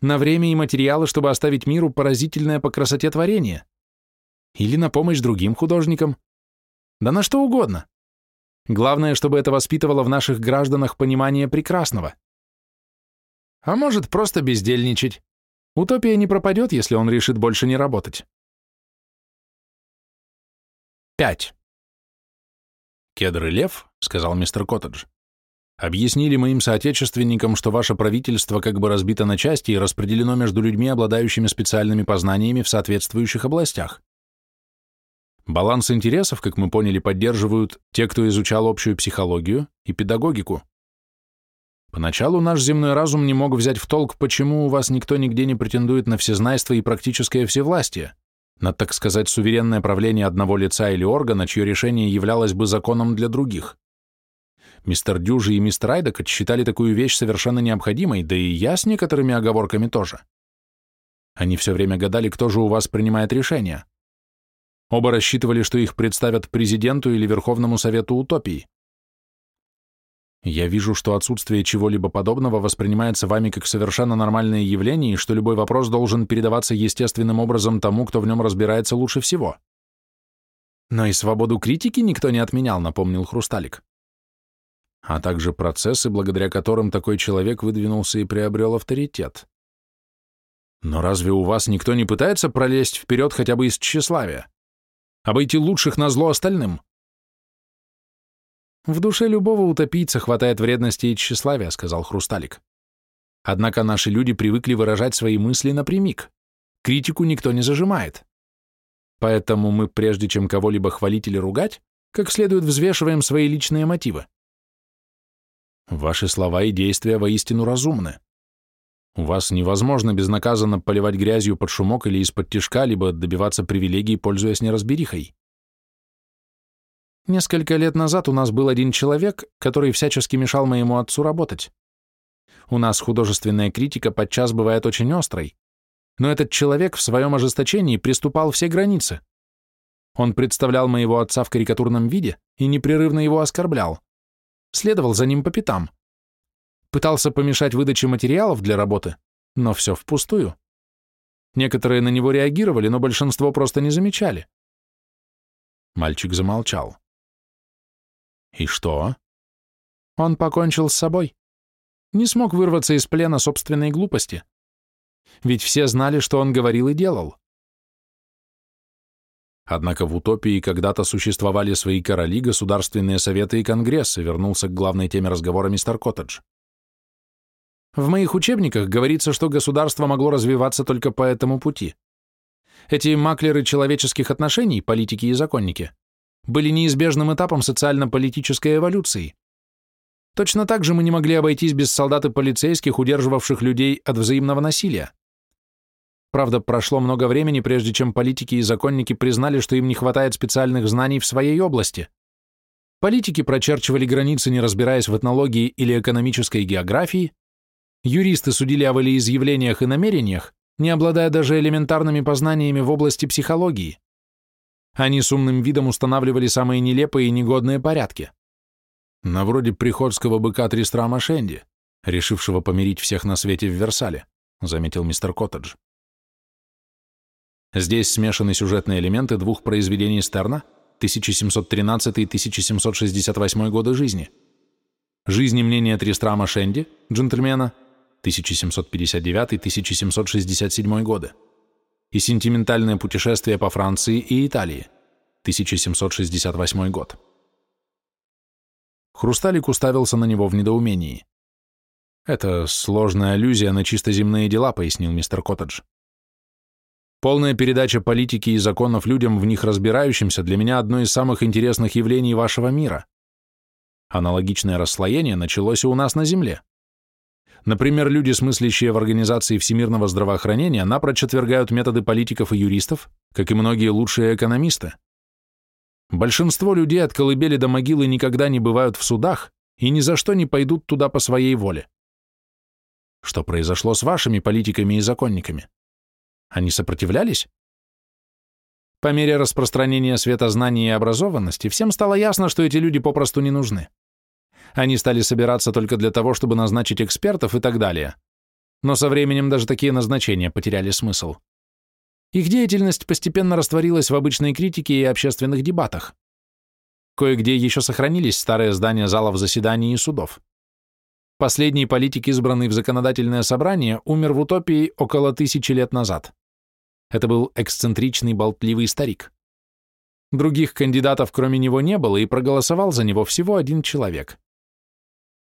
На время и материалы, чтобы оставить миру поразительное по красоте творение. Или на помощь другим художникам. Да на что угодно. Главное, чтобы это воспитывало в наших гражданах понимание прекрасного. А может, просто бездельничать. Утопия не пропадет, если он решит больше не работать. 5. «Кедр и лев», — сказал мистер Коттедж, Объяснили моим соотечественникам, что ваше правительство как бы разбито на части и распределено между людьми, обладающими специальными познаниями в соответствующих областях. Баланс интересов, как мы поняли, поддерживают те, кто изучал общую психологию и педагогику. Поначалу наш земной разум не мог взять в толк, почему у вас никто нигде не претендует на всезнайство и практическое всевластие, на, так сказать, суверенное правление одного лица или органа, чье решение являлось бы законом для других. Мистер Дюжи и мистер Айдекот считали такую вещь совершенно необходимой, да и я с некоторыми оговорками тоже. Они все время гадали, кто же у вас принимает решения. Оба рассчитывали, что их представят президенту или Верховному Совету Утопии. Я вижу, что отсутствие чего-либо подобного воспринимается вами как совершенно нормальное явление и что любой вопрос должен передаваться естественным образом тому, кто в нем разбирается лучше всего. Но и свободу критики никто не отменял, напомнил Хрусталик а также процессы, благодаря которым такой человек выдвинулся и приобрел авторитет. Но разве у вас никто не пытается пролезть вперед хотя бы из тщеславия? Обойти лучших на зло остальным? В душе любого утопийца хватает вредности и тщеславия, сказал Хрусталик. Однако наши люди привыкли выражать свои мысли напрямик. Критику никто не зажимает. Поэтому мы, прежде чем кого-либо хвалить или ругать, как следует взвешиваем свои личные мотивы. Ваши слова и действия воистину разумны. У вас невозможно безнаказанно поливать грязью под шумок или из-под тишка, либо добиваться привилегий, пользуясь неразберихой. Несколько лет назад у нас был один человек, который всячески мешал моему отцу работать. У нас художественная критика подчас бывает очень острой, но этот человек в своем ожесточении приступал все границы. Он представлял моего отца в карикатурном виде и непрерывно его оскорблял следовал за ним по пятам. Пытался помешать выдаче материалов для работы, но все впустую. Некоторые на него реагировали, но большинство просто не замечали. Мальчик замолчал. И что? Он покончил с собой. Не смог вырваться из плена собственной глупости. Ведь все знали, что он говорил и делал. Однако в утопии когда-то существовали свои короли, государственные советы и конгрессы, вернулся к главной теме разговора мистер Коттедж. В моих учебниках говорится, что государство могло развиваться только по этому пути. Эти маклеры человеческих отношений, политики и законники, были неизбежным этапом социально-политической эволюции. Точно так же мы не могли обойтись без солдат и полицейских, удерживавших людей от взаимного насилия. Правда, прошло много времени, прежде чем политики и законники признали, что им не хватает специальных знаний в своей области. Политики прочерчивали границы, не разбираясь в этнологии или экономической географии, юристы судили о волеизъявлениях и намерениях, не обладая даже элементарными познаниями в области психологии. Они с умным видом устанавливали самые нелепые и негодные порядки. На вроде приходского быка Тристрама Шенди, решившего помирить всех на свете в Версале, заметил мистер Коттедж. Здесь смешаны сюжетные элементы двух произведений Стерна 1713 и 1768 годы жизни. «Жизнь и мнение Тристрама Шенди, джентльмена» 1759-1767 годы и «Сентиментальное путешествие по Франции и Италии» 1768 год. Хрусталик уставился на него в недоумении. «Это сложная аллюзия на чисто земные дела», — пояснил мистер Коттедж. Полная передача политики и законов людям, в них разбирающимся, для меня одно из самых интересных явлений вашего мира. Аналогичное расслоение началось и у нас на Земле. Например, люди, смыслящие в организации всемирного здравоохранения, напрочь отвергают методы политиков и юристов, как и многие лучшие экономисты. Большинство людей от колыбели до могилы никогда не бывают в судах и ни за что не пойдут туда по своей воле. Что произошло с вашими политиками и законниками? Они сопротивлялись? По мере распространения светознания и образованности всем стало ясно, что эти люди попросту не нужны. Они стали собираться только для того, чтобы назначить экспертов и так далее. Но со временем даже такие назначения потеряли смысл. Их деятельность постепенно растворилась в обычной критике и общественных дебатах. Кое-где еще сохранились старые здания залов заседаний и судов. Последний политик, избранный в законодательное собрание, умер в утопии около тысячи лет назад. Это был эксцентричный болтливый старик. Других кандидатов кроме него не было, и проголосовал за него всего один человек.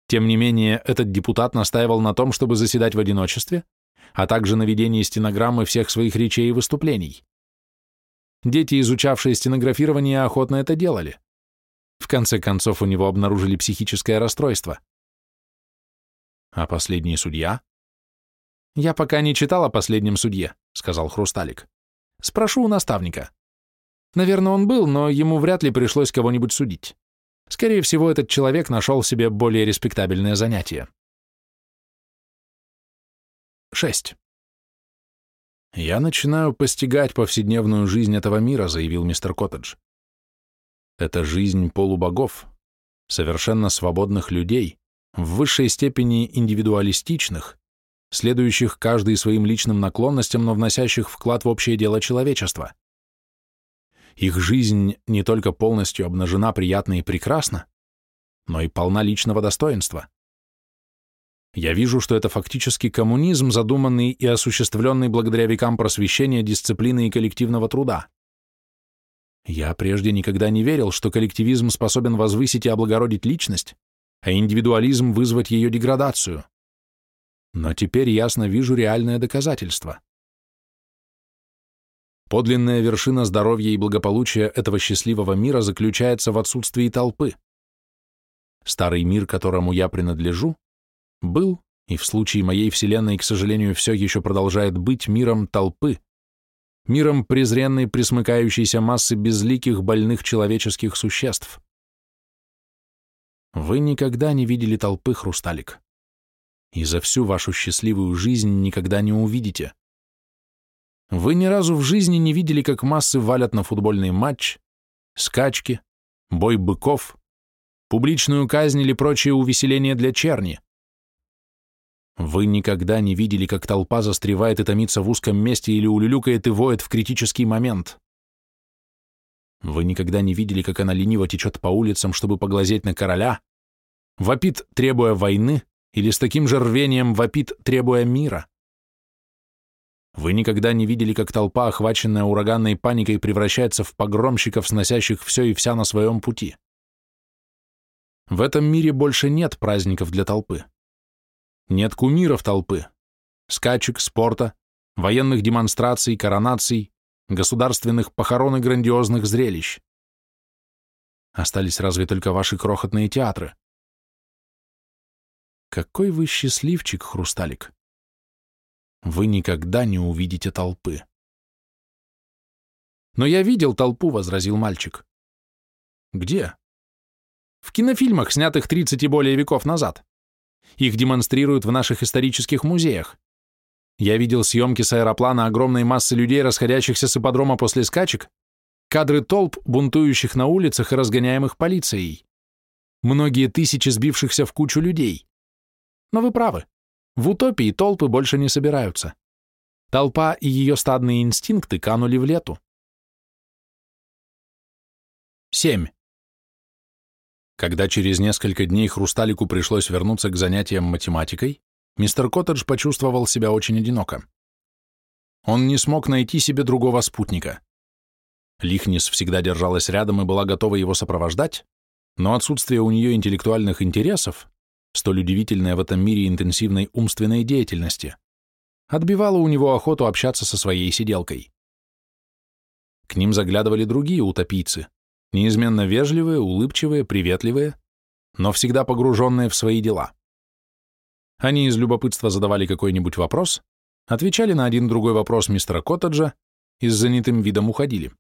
Тем не менее, этот депутат настаивал на том, чтобы заседать в одиночестве, а также на ведении стенограммы всех своих речей и выступлений. Дети, изучавшие стенографирование, охотно это делали. В конце концов, у него обнаружили психическое расстройство. А последний судья? Я пока не читал о последнем судье, сказал Хрусталик. Спрошу у наставника. Наверное, он был, но ему вряд ли пришлось кого-нибудь судить. Скорее всего, этот человек нашел себе более респектабельное занятие. 6. «Я начинаю постигать повседневную жизнь этого мира», — заявил мистер Коттедж. «Это жизнь полубогов, совершенно свободных людей, в высшей степени индивидуалистичных, следующих каждый своим личным наклонностям, но вносящих вклад в общее дело человечества. Их жизнь не только полностью обнажена приятно и прекрасна, но и полна личного достоинства. Я вижу, что это фактически коммунизм, задуманный и осуществленный благодаря векам просвещения, дисциплины и коллективного труда. Я прежде никогда не верил, что коллективизм способен возвысить и облагородить личность, а индивидуализм вызвать ее деградацию. Но теперь ясно вижу реальное доказательство. Подлинная вершина здоровья и благополучия этого счастливого мира заключается в отсутствии толпы. Старый мир, которому я принадлежу, был, и в случае моей Вселенной, к сожалению, все еще продолжает быть миром толпы, миром презренной присмыкающейся массы безликих больных человеческих существ. Вы никогда не видели толпы, Хрусталик, и за всю вашу счастливую жизнь никогда не увидите. Вы ни разу в жизни не видели, как массы валят на футбольный матч, скачки, бой быков, публичную казнь или прочие увеселения для черни. Вы никогда не видели, как толпа застревает и томится в узком месте или улюлюкает и воет в критический момент. Вы никогда не видели, как она лениво течет по улицам, чтобы поглазеть на короля, вопит, требуя войны, или с таким же рвением вопит, требуя мира. Вы никогда не видели, как толпа, охваченная ураганной паникой, превращается в погромщиков, сносящих все и вся на своем пути. В этом мире больше нет праздников для толпы. Нет кумиров толпы, скачек, спорта, военных демонстраций, коронаций, государственных похорон и грандиозных зрелищ. Остались разве только ваши крохотные театры. Какой вы счастливчик, Хрусталик. Вы никогда не увидите толпы. Но я видел толпу, возразил мальчик. Где? В кинофильмах, снятых 30 и более веков назад. Их демонстрируют в наших исторических музеях. Я видел съемки с аэроплана огромной массы людей, расходящихся с ипподрома после скачек, кадры толп, бунтующих на улицах и разгоняемых полицией. Многие тысячи сбившихся в кучу людей. Но вы правы. В утопии толпы больше не собираются. Толпа и ее стадные инстинкты канули в лету. 7. Когда через несколько дней Хрусталику пришлось вернуться к занятиям математикой, мистер Коттедж почувствовал себя очень одиноко. Он не смог найти себе другого спутника. Лихнис всегда держалась рядом и была готова его сопровождать, но отсутствие у нее интеллектуальных интересов, столь удивительное в этом мире интенсивной умственной деятельности, отбивало у него охоту общаться со своей сиделкой. К ним заглядывали другие утопийцы, неизменно вежливые, улыбчивые, приветливые, но всегда погруженные в свои дела. Они из любопытства задавали какой-нибудь вопрос, отвечали на один другой вопрос мистера Коттеджа и с занятым видом уходили.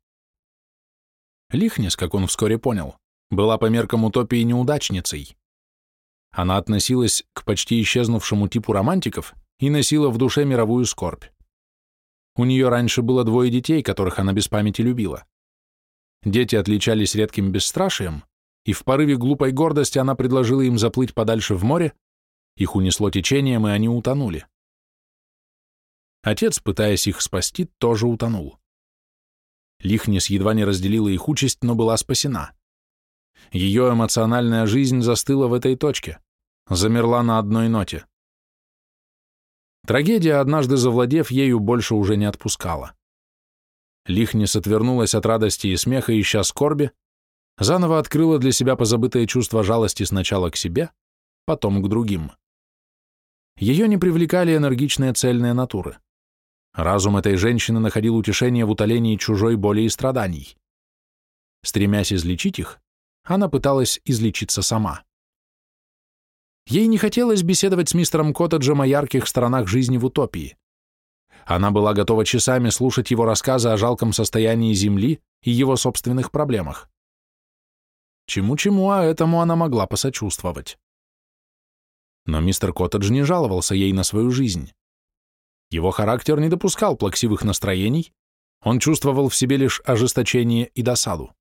Лихнес, как он вскоре понял, была по меркам утопии неудачницей. Она относилась к почти исчезнувшему типу романтиков и носила в душе мировую скорбь. У нее раньше было двое детей, которых она без памяти любила. Дети отличались редким бесстрашием, и в порыве глупой гордости она предложила им заплыть подальше в море, их унесло течением, и они утонули. Отец, пытаясь их спасти, тоже утонул. Лихнис едва не разделила их участь, но была спасена. Ее эмоциональная жизнь застыла в этой точке, замерла на одной ноте. Трагедия, однажды завладев ею, больше уже не отпускала. Лихнис отвернулась от радости и смеха, ища скорби, заново открыла для себя позабытое чувство жалости сначала к себе, потом к другим. Ее не привлекали энергичные цельные натуры. Разум этой женщины находил утешение в утолении чужой боли и страданий. Стремясь излечить их, она пыталась излечиться сама. Ей не хотелось беседовать с мистером Коттеджем о ярких сторонах жизни в утопии. Она была готова часами слушать его рассказы о жалком состоянии Земли и его собственных проблемах. Чему-чему, а этому она могла посочувствовать. Но мистер Коттедж не жаловался ей на свою жизнь. Его характер не допускал плаксивых настроений, он чувствовал в себе лишь ожесточение и досаду.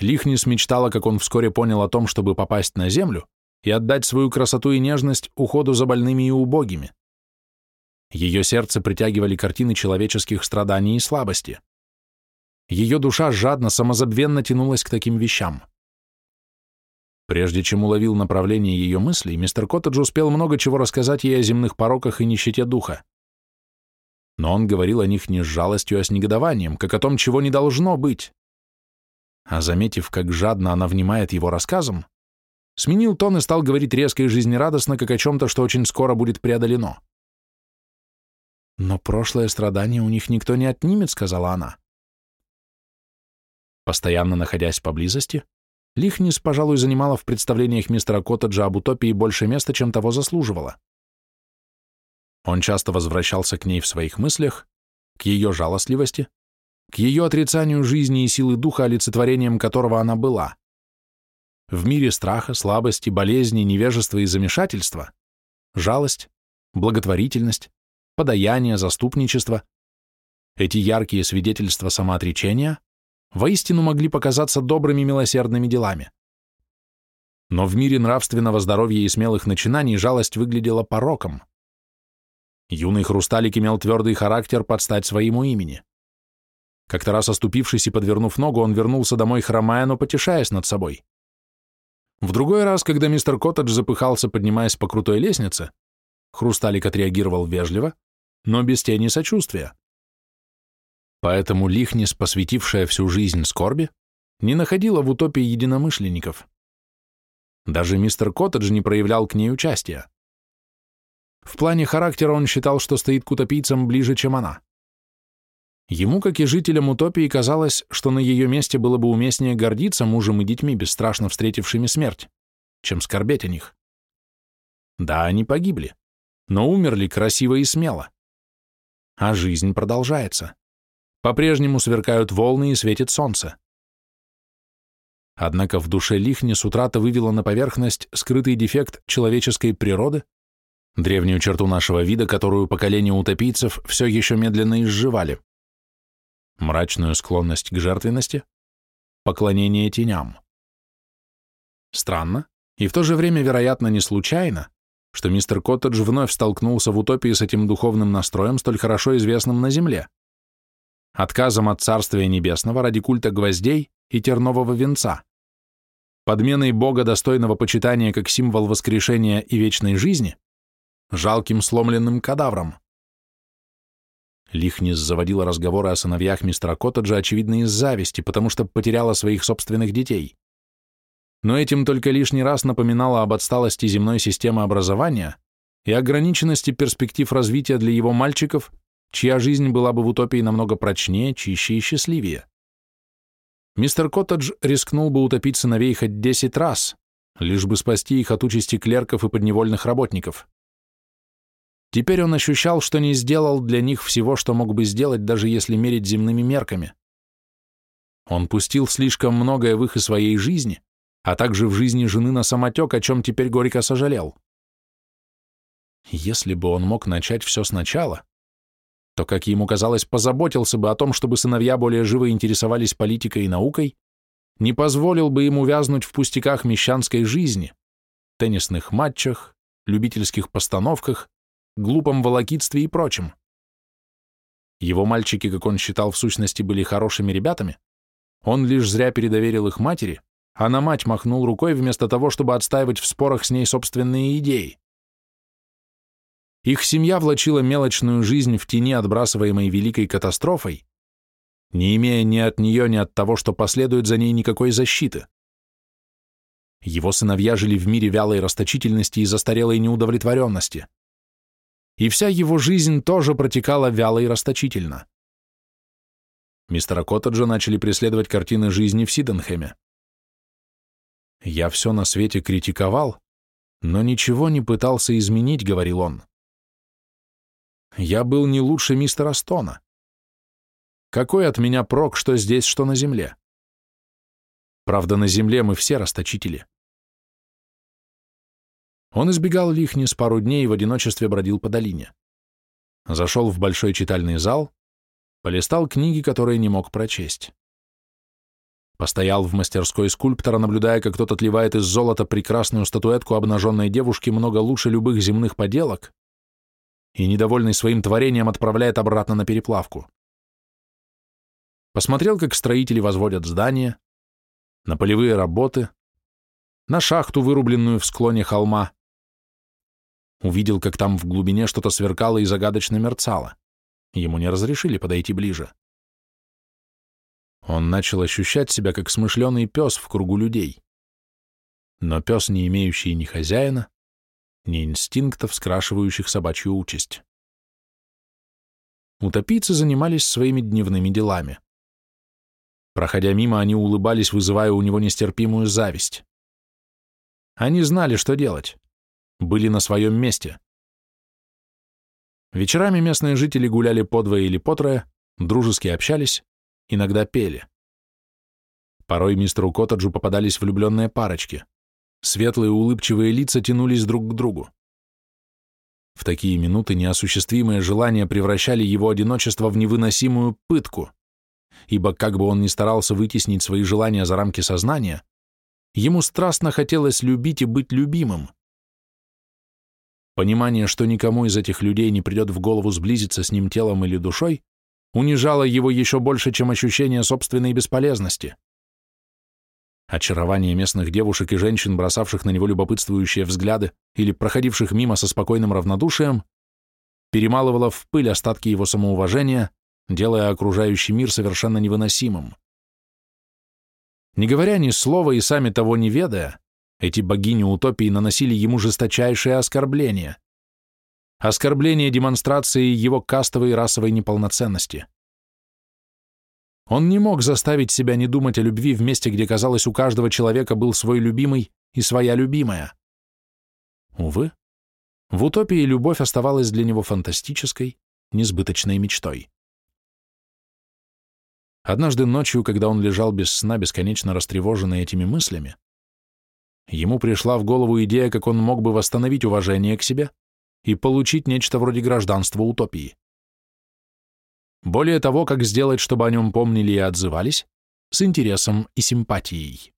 Лихнис мечтала, как он вскоре понял о том, чтобы попасть на землю и отдать свою красоту и нежность уходу за больными и убогими. Ее сердце притягивали картины человеческих страданий и слабости. Ее душа жадно, самозабвенно тянулась к таким вещам. Прежде чем уловил направление ее мыслей, мистер Коттедж успел много чего рассказать ей о земных пороках и нищете духа. Но он говорил о них не с жалостью, а с негодованием, как о том, чего не должно быть. А заметив, как жадно она внимает его рассказам, сменил тон и стал говорить резко и жизнерадостно, как о чем-то, что очень скоро будет преодолено. «Но прошлое страдание у них никто не отнимет», — сказала она. Постоянно находясь поблизости, Лихнис, пожалуй, занимала в представлениях мистера Коттеджа об утопии больше места, чем того заслуживала. Он часто возвращался к ней в своих мыслях, к ее жалостливости, к ее отрицанию жизни и силы духа, олицетворением которого она была. В мире страха, слабости, болезни, невежества и замешательства жалость, благотворительность, подаяние, заступничество, эти яркие свидетельства самоотречения воистину могли показаться добрыми милосердными делами. Но в мире нравственного здоровья и смелых начинаний жалость выглядела пороком. Юный хрусталик имел твердый характер под стать своему имени. Как-то раз оступившись и подвернув ногу, он вернулся домой хромая, но потешаясь над собой. В другой раз, когда мистер Коттедж запыхался, поднимаясь по крутой лестнице, хрусталик отреагировал вежливо, но без тени сочувствия. Поэтому Лихнис, посвятившая всю жизнь скорби, не находила в утопии единомышленников. Даже мистер Коттедж не проявлял к ней участия. В плане характера он считал, что стоит к утопийцам ближе, чем она. Ему, как и жителям утопии, казалось, что на ее месте было бы уместнее гордиться мужем и детьми, бесстрашно встретившими смерть, чем скорбеть о них. Да, они погибли, но умерли красиво и смело. А жизнь продолжается. По-прежнему сверкают волны и светит солнце. Однако в душе Лихни с утра-то вывела на поверхность скрытый дефект человеческой природы, древнюю черту нашего вида, которую поколения утопийцев все еще медленно изживали мрачную склонность к жертвенности, поклонение теням. Странно, и в то же время, вероятно, не случайно, что мистер Коттедж вновь столкнулся в утопии с этим духовным настроем, столь хорошо известным на Земле. Отказом от Царствия Небесного ради культа гвоздей и тернового венца. Подменой Бога, достойного почитания как символ воскрешения и вечной жизни, жалким сломленным кадавром. Лихнис заводила разговоры о сыновьях мистера Коттеджа, очевидно, из зависти, потому что потеряла своих собственных детей. Но этим только лишний раз напоминала об отсталости земной системы образования и ограниченности перспектив развития для его мальчиков, чья жизнь была бы в утопии намного прочнее, чище и счастливее. Мистер Коттедж рискнул бы утопить сыновей хоть десять раз, лишь бы спасти их от участи клерков и подневольных работников. Теперь он ощущал, что не сделал для них всего, что мог бы сделать, даже если мерить земными мерками. Он пустил слишком многое в их и своей жизни, а также в жизни жены на самотек, о чем теперь горько сожалел. Если бы он мог начать все сначала, то, как ему казалось, позаботился бы о том, чтобы сыновья более живо интересовались политикой и наукой, не позволил бы им увязнуть в пустяках мещанской жизни, теннисных матчах, любительских постановках, глупом волокитстве и прочем. Его мальчики, как он считал, в сущности были хорошими ребятами, он лишь зря передоверил их матери, а на мать махнул рукой вместо того, чтобы отстаивать в спорах с ней собственные идеи. Их семья влачила мелочную жизнь в тени, отбрасываемой великой катастрофой, не имея ни от нее, ни от того, что последует за ней никакой защиты. Его сыновья жили в мире вялой расточительности и застарелой неудовлетворенности и вся его жизнь тоже протекала вяло и расточительно. Мистера Коттеджа начали преследовать картины жизни в Сиденхэме. «Я все на свете критиковал, но ничего не пытался изменить», — говорил он. «Я был не лучше мистера Стона. Какой от меня прок, что здесь, что на земле? Правда, на земле мы все расточители. Он избегал Лихнис пару дней и в одиночестве бродил по долине. Зашел в большой читальный зал, полистал книги, которые не мог прочесть. Постоял в мастерской скульптора, наблюдая, как тот отливает из золота прекрасную статуэтку обнаженной девушки много лучше любых земных поделок и, недовольный своим творением, отправляет обратно на переплавку. Посмотрел, как строители возводят здания, на полевые работы, на шахту, вырубленную в склоне холма, Увидел, как там в глубине что-то сверкало и загадочно мерцало. Ему не разрешили подойти ближе. Он начал ощущать себя как смышленый пес в кругу людей. Но пес, не имеющий ни хозяина, ни инстинктов, скрашивающих собачью участь. Утопийцы занимались своими дневными делами. Проходя мимо, они улыбались, вызывая у него нестерпимую зависть. Они знали, что делать были на своем месте. Вечерами местные жители гуляли по двое или по трое, дружески общались, иногда пели. Порой мистеру Коттеджу попадались влюбленные парочки. Светлые улыбчивые лица тянулись друг к другу. В такие минуты неосуществимые желания превращали его одиночество в невыносимую пытку, ибо как бы он ни старался вытеснить свои желания за рамки сознания, ему страстно хотелось любить и быть любимым. Понимание, что никому из этих людей не придет в голову сблизиться с ним телом или душой, унижало его еще больше, чем ощущение собственной бесполезности. Очарование местных девушек и женщин, бросавших на него любопытствующие взгляды или проходивших мимо со спокойным равнодушием, перемалывала в пыль остатки его самоуважения, делая окружающий мир совершенно невыносимым. Не говоря ни слова и сами того не ведая, эти богини утопии наносили ему жесточайшие оскорбления. Оскорбления демонстрации его кастовой и расовой неполноценности. Он не мог заставить себя не думать о любви в месте, где, казалось, у каждого человека был свой любимый и своя любимая. Увы, в утопии любовь оставалась для него фантастической, несбыточной мечтой. Однажды ночью, когда он лежал без сна, бесконечно растревоженный этими мыслями, ему пришла в голову идея, как он мог бы восстановить уважение к себе и получить нечто вроде гражданства утопии. Более того, как сделать, чтобы о нем помнили и отзывались, с интересом и симпатией.